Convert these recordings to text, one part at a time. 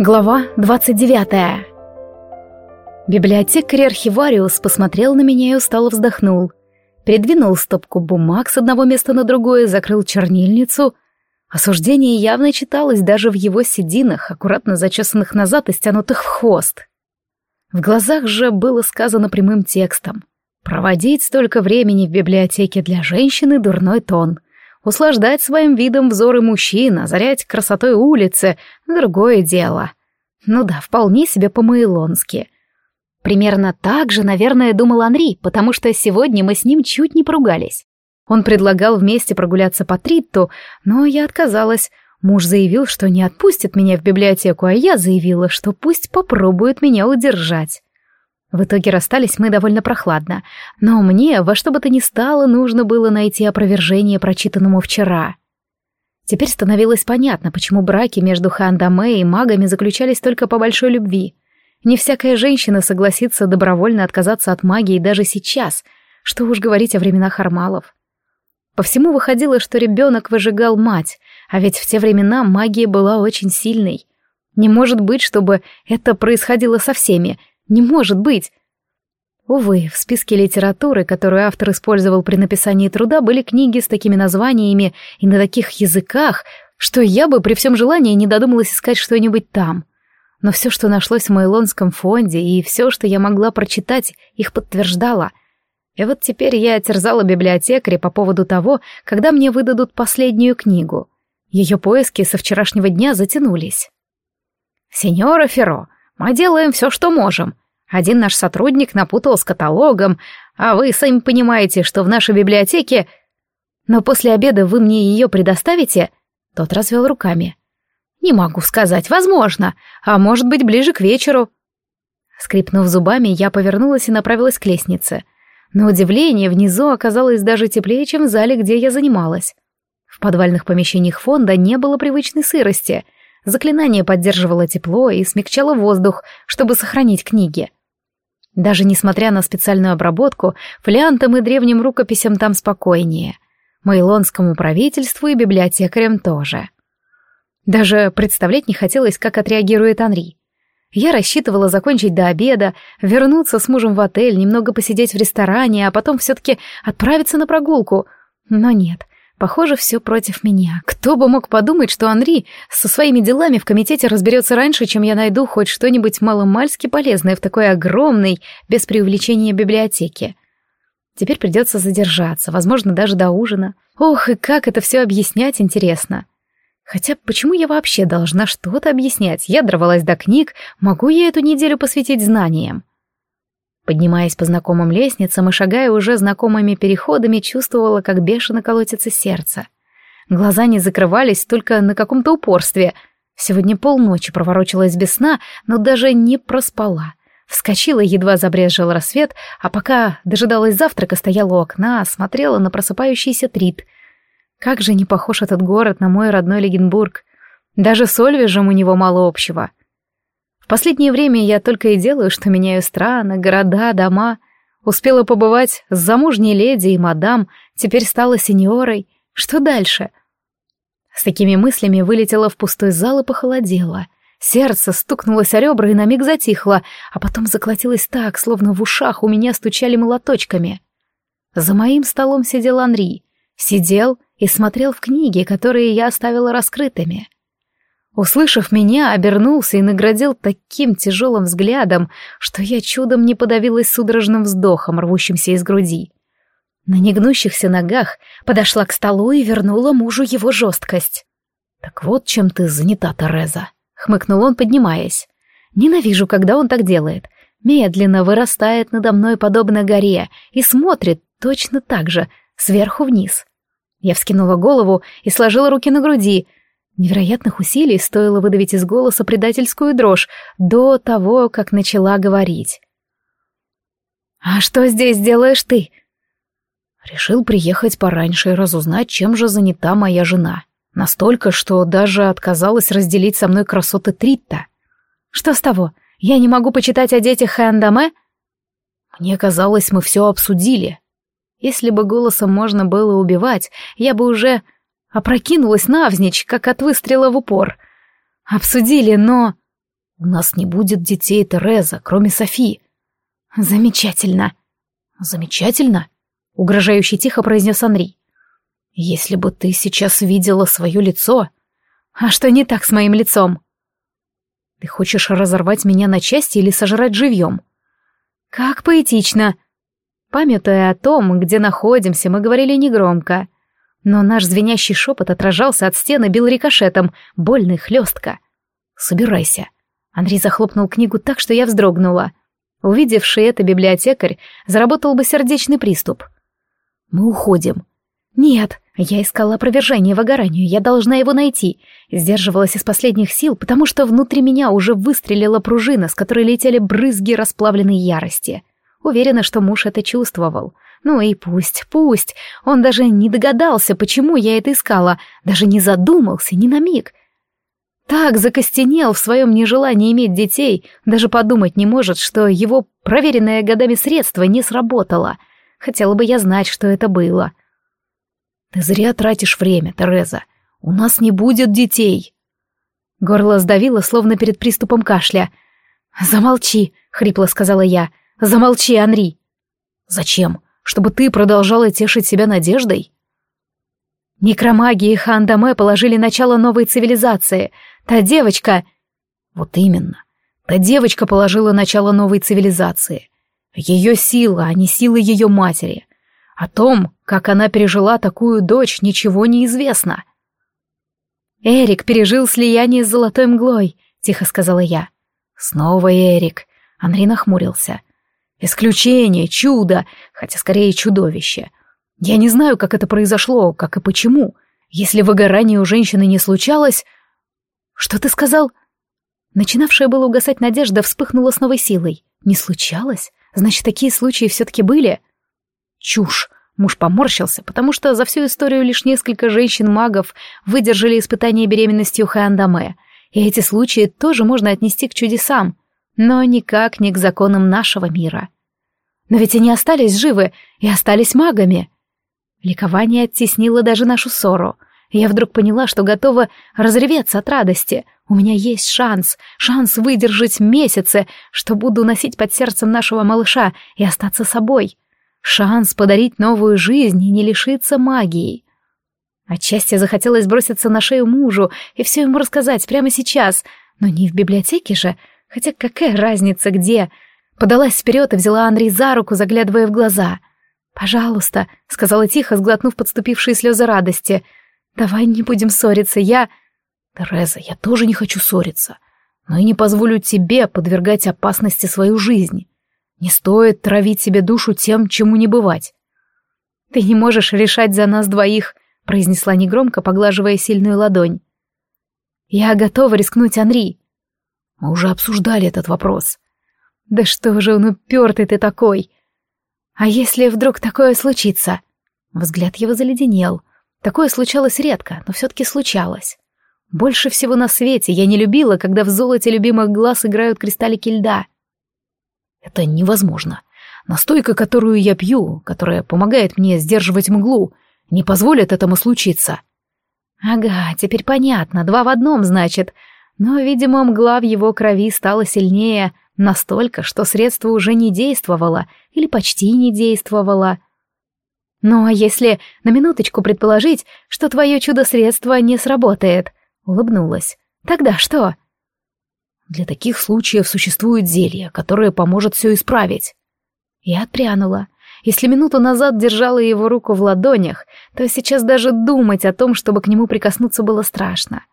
Глава 29 Библиотекарь-архивариус посмотрел на меня и устало вздохнул. Передвинул стопку бумаг с одного места на другое, закрыл чернильницу. Осуждение явно читалось даже в его сединах, аккуратно зачесанных назад и стянутых в хвост. В глазах же было сказано прямым текстом. Проводить столько времени в библиотеке для женщины — дурной тон. Услаждать своим видом взоры мужчин, озарять красотой улицы — другое дело. Ну да, вполне себе по-маилонски. Примерно так же, наверное, думал Анри, потому что сегодня мы с ним чуть не поругались. Он предлагал вместе прогуляться по Тритту, но я отказалась. Муж заявил, что не отпустит меня в библиотеку, а я заявила, что пусть попробует меня удержать. В итоге расстались мы довольно прохладно, но мне во что бы то ни стало нужно было найти опровержение прочитанному вчера. Теперь становилось понятно, почему браки между Хандаме и магами заключались только по большой любви. Не всякая женщина согласится добровольно отказаться от магии даже сейчас, что уж говорить о временах Армалов. По всему выходило, что ребенок выжигал мать, а ведь в те времена магия была очень сильной. Не может быть, чтобы это происходило со всеми, не может быть! Увы, в списке литературы, которую автор использовал при написании труда, были книги с такими названиями и на таких языках, что я бы при всем желании не додумалась искать что-нибудь там. Но все, что нашлось в Майлонском фонде, и все, что я могла прочитать, их подтверждало. И вот теперь я терзала библиотекаря по поводу того, когда мне выдадут последнюю книгу. Ее поиски со вчерашнего дня затянулись. «Сеньора Ферро, мы делаем все, что можем. Один наш сотрудник напутал с каталогом, а вы сами понимаете, что в нашей библиотеке... Но после обеда вы мне ее предоставите?» Тот развел руками. «Не могу сказать, возможно, а может быть ближе к вечеру». Скрипнув зубами, я повернулась и направилась к лестнице. На удивление, внизу оказалось даже теплее, чем в зале, где я занималась. В подвальных помещениях фонда не было привычной сырости — Заклинание поддерживало тепло и смягчало воздух, чтобы сохранить книги. Даже несмотря на специальную обработку, фолиантам и древним рукописям там спокойнее. Майлонскому правительству и библиотекарям тоже. Даже представлять не хотелось, как отреагирует Анри. Я рассчитывала закончить до обеда, вернуться с мужем в отель, немного посидеть в ресторане, а потом все-таки отправиться на прогулку. Но нет, Похоже, все против меня. Кто бы мог подумать, что Анри со своими делами в комитете разберется раньше, чем я найду хоть что-нибудь маломальски полезное в такой огромной, без преувеличения библиотеке. Теперь придется задержаться, возможно, даже до ужина. Ох, и как это все объяснять, интересно. Хотя почему я вообще должна что-то объяснять? Я дорвалась до книг, могу я эту неделю посвятить знаниям? Поднимаясь по знакомым лестницам и шагая уже знакомыми переходами, чувствовала, как бешено колотится сердце. Глаза не закрывались только на каком-то упорстве. Сегодня полночи проворочилась без сна, но даже не проспала. Вскочила, едва забрезжил рассвет, а пока дожидалась завтрака, стояла у окна, смотрела на просыпающийся Трит. Как же не похож этот город на мой родной Легенбург. Даже с Ольвежем у него мало общего. Последнее время я только и делаю, что меняю страны, города, дома. Успела побывать с замужней леди и мадам, теперь стала сеньорой. Что дальше? С такими мыслями вылетела в пустой зал и похолодела. Сердце стукнулось о ребра и на миг затихло, а потом заколотилось так, словно в ушах у меня стучали молоточками. За моим столом сидел Анри. Сидел и смотрел в книги, которые я оставила раскрытыми. Услышав меня, обернулся и наградил таким тяжелым взглядом, что я чудом не подавилась судорожным вздохом, рвущимся из груди. На негнущихся ногах подошла к столу и вернула мужу его жесткость. «Так вот чем ты занята, Тереза», — хмыкнул он, поднимаясь. «Ненавижу, когда он так делает. Медленно вырастает надо мной подобно горе и смотрит точно так же, сверху вниз». Я вскинула голову и сложила руки на груди — Невероятных усилий стоило выдавить из голоса предательскую дрожь до того, как начала говорить. «А что здесь делаешь ты?» Решил приехать пораньше и разузнать, чем же занята моя жена. Настолько, что даже отказалась разделить со мной красоты Тритта. «Что с того? Я не могу почитать о детях Хэндаме?» Мне казалось, мы все обсудили. Если бы голосом можно было убивать, я бы уже Опрокинулась навзничь, как от выстрела в упор. Обсудили, но... У нас не будет детей, Тереза, кроме Софи. Замечательно. Замечательно? Угрожающе тихо произнес Анри. Если бы ты сейчас видела свое лицо... А что не так с моим лицом? Ты хочешь разорвать меня на части или сожрать живьем? Как поэтично. Памятуя о том, где находимся, мы говорили негромко. Но наш звенящий шепот отражался от стены, бил рикошетом, больно и хлестко. «Собирайся». Андрей захлопнул книгу так, что я вздрогнула. Увидевший это библиотекарь заработал бы сердечный приступ. «Мы уходим». «Нет», я искала опровержение выгоранию, я должна его найти. Сдерживалась из последних сил, потому что внутри меня уже выстрелила пружина, с которой летели брызги расплавленной ярости. Уверена, что муж это чувствовал. Ну и пусть, пусть. Он даже не догадался, почему я это искала, даже не задумался ни на миг. Так закостенел в своем нежелании иметь детей, даже подумать не может, что его проверенное годами средство не сработало. Хотела бы я знать, что это было. — ты зря тратишь время, Тереза. У нас не будет детей. Горло сдавило, словно перед приступом кашля. «Замолчи», — хрипло сказала я. «Замолчи, Анри». «Зачем? Чтобы ты продолжала тешить себя надеждой?» Некромагия и Хандаме положили начало новой цивилизации. Та девочка... Вот именно. Та девочка положила начало новой цивилизации. Ее сила, а не сила ее матери. О том, как она пережила такую дочь, ничего не известно. «Эрик пережил слияние с золотой мглой», — тихо сказала я. «Снова Эрик», — Анри нахмурился. «Исключение, чудо, хотя скорее чудовище. Я не знаю, как это произошло, как и почему. Если выгорание у женщины не случалось...» «Что ты сказал?» Начинавшая было угасать надежда вспыхнула с новой силой. «Не случалось? Значит, такие случаи все-таки были?» Чушь. Муж поморщился, потому что за всю историю лишь несколько женщин-магов выдержали испытание беременностью Хэандаме, и эти случаи тоже можно отнести к чудесам, но никак не к законам нашего мира. Но ведь они остались живы и остались магами. Ликование оттеснило даже нашу ссору. Я вдруг поняла, что готова разреветься от радости. У меня есть шанс, шанс выдержать месяцы, что буду носить под сердцем нашего малыша и остаться собой. Шанс подарить новую жизнь и не лишиться магии. Отчасти захотелось броситься на шею мужу и все ему рассказать прямо сейчас, но не в библиотеке же, хотя какая разница где. Подалась вперед и взяла Андрей за руку, заглядывая в глаза. «Пожалуйста», — сказала тихо, сглотнув подступившие слезы радости, — «давай не будем ссориться, я...» «Тереза, я тоже не хочу ссориться, но и не позволю тебе подвергать опасности свою жизнь. Не стоит травить себе душу тем, чему не бывать. «Ты не можешь решать за нас двоих», — произнесла негромко, поглаживая сильную ладонь. «Я готова рискнуть, Анри». «Мы уже обсуждали этот вопрос». «Да что же он упертый ты такой?» «А если вдруг такое случится?» Взгляд его заледенел. Такое случалось редко, но все-таки случалось. Больше всего на свете я не любила, когда в золоте любимых глаз играют кристаллики льда — это невозможно. Настойка, которую я пью, которая помогает мне сдерживать мглу, не позволит этому случиться. Ага, теперь понятно, два в одном, значит. Но, видимо, мгла в его крови стала сильнее настолько, что средство уже не действовало или почти не действовало. Ну а если на минуточку предположить, что твое чудо-средство не сработает, улыбнулась, тогда что? — для таких случаев существует зелье, которое поможет все исправить. Я отпрянула. Если минуту назад держала его руку в ладонях, то сейчас даже думать о том, чтобы к нему прикоснуться, было страшно.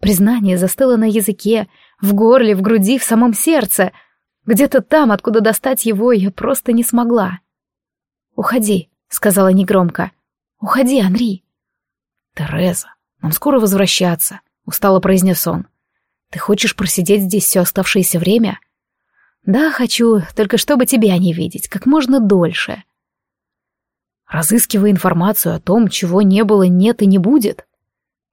Признание застыло на языке, в горле, в груди, в самом сердце. Где-то там, откуда достать его, я просто не смогла. «Уходи», — сказала негромко. «Уходи, Анри». «Тереза, нам скоро возвращаться», — устало произнес он. Ты хочешь просидеть здесь все оставшееся время? Да, хочу, только чтобы тебя не видеть, как можно дольше. Разыскивая информацию о том, чего не было, нет и не будет.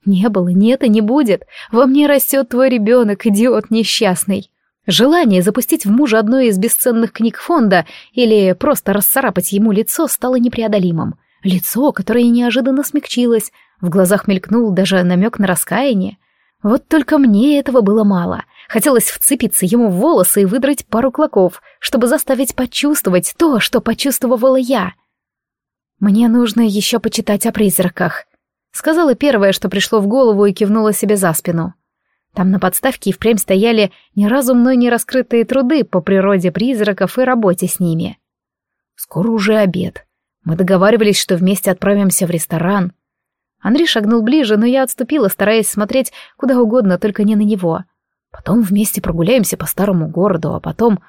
Не было, нет и не будет. Во мне растет твой ребенок, идиот несчастный. Желание запустить в мужа одной из бесценных книг фонда или просто расцарапать ему лицо стало непреодолимым. Лицо, которое неожиданно смягчилось, в глазах мелькнул даже намек на раскаяние. Вот только мне этого было мало. Хотелось вцепиться ему в волосы и выдрать пару клоков, чтобы заставить почувствовать то, что почувствовала я. «Мне нужно еще почитать о призраках», — сказала первое, что пришло в голову и кивнула себе за спину. Там на подставке и впрямь стояли ни разу мной не раскрытые труды по природе призраков и работе с ними. Скоро уже обед. Мы договаривались, что вместе отправимся в ресторан. Андрей шагнул ближе, но я отступила, стараясь смотреть куда угодно, только не на него. Потом вместе прогуляемся по старому городу, а потом...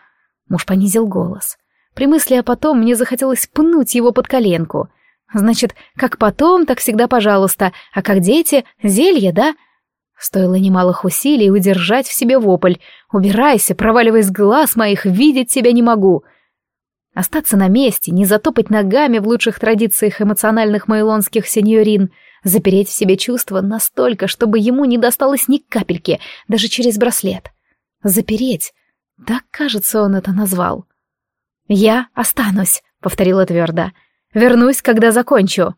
Муж понизил голос. При мысли о потом мне захотелось пнуть его под коленку. Значит, как потом, так всегда пожалуйста, а как дети, зелье, да? Стоило немалых усилий удержать в себе вопль. «Убирайся, проваливай с глаз моих, видеть тебя не могу!» Остаться на месте, не затопать ногами в лучших традициях эмоциональных майлонских сеньорин, запереть в себе чувства настолько, чтобы ему не досталось ни капельки, даже через браслет. Запереть. Так, кажется, он это назвал. «Я останусь», — повторила твердо. «Вернусь, когда закончу».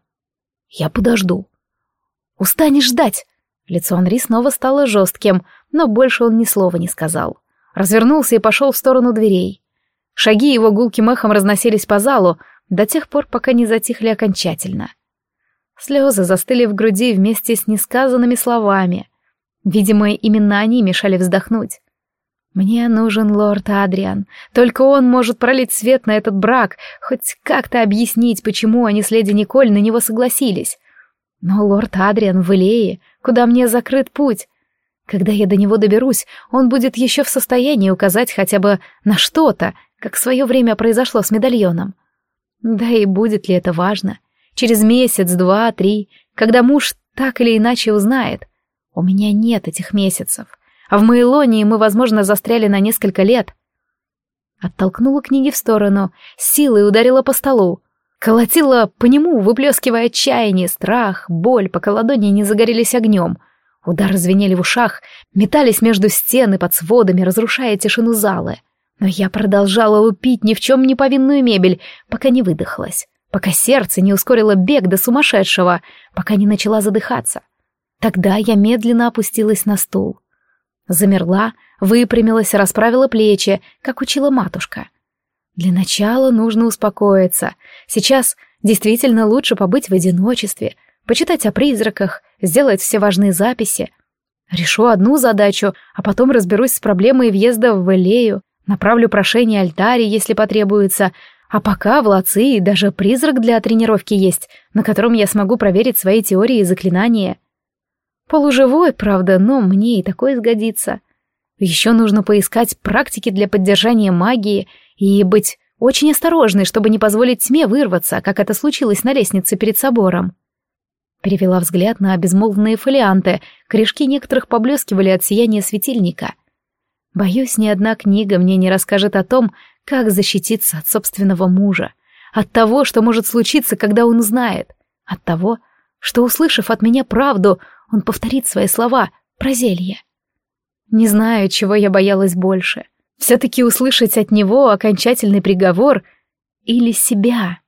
«Я подожду». «Устанешь ждать», Лицо Анри снова стало жестким, но больше он ни слова не сказал. Развернулся и пошел в сторону дверей. Шаги его гулким эхом разносились по залу до тех пор, пока не затихли окончательно. Слезы застыли в груди вместе с несказанными словами. Видимо, именно они мешали вздохнуть. Мне нужен лорд Адриан. Только он может пролить свет на этот брак, хоть как-то объяснить, почему они с леди Николь на него согласились. Но лорд Адриан в Илее, куда мне закрыт путь. Когда я до него доберусь, он будет еще в состоянии указать хотя бы на что-то, как в свое время произошло с медальоном. Да и будет ли это важно? Через месяц, два, три, когда муж так или иначе узнает. У меня нет этих месяцев. А в Мейлонии мы, возможно, застряли на несколько лет. Оттолкнула книги в сторону, силой ударила по столу. Колотила по нему, выплескивая отчаяние, страх, боль, пока ладони не загорелись огнем. Удары звенели в ушах, метались между стен и под сводами, разрушая тишину залы. Но я продолжала лупить ни в чем не повинную мебель, пока не выдохлась, пока сердце не ускорило бег до сумасшедшего, пока не начала задыхаться. Тогда я медленно опустилась на стул. Замерла, выпрямилась, расправила плечи, как учила матушка. Для начала нужно успокоиться. Сейчас действительно лучше побыть в одиночестве, почитать о призраках, сделать все важные записи. Решу одну задачу, а потом разберусь с проблемой въезда в Элею, направлю прошение альтаре, если потребуется, а пока в Лации даже призрак для тренировки есть, на котором я смогу проверить свои теории и заклинания. Полуживой, правда, но мне и такое сгодится. Еще нужно поискать практики для поддержания магии — и быть очень осторожной, чтобы не позволить тьме вырваться, как это случилось на лестнице перед собором. Перевела взгляд на безмолвные фолианты, корешки некоторых поблескивали от сияния светильника. Боюсь, ни одна книга мне не расскажет о том, как защититься от собственного мужа, от того, что может случиться, когда он знает, от того, что, услышав от меня правду, он повторит свои слова про зелье. Не знаю, чего я боялась больше — все-таки услышать от него окончательный приговор или себя.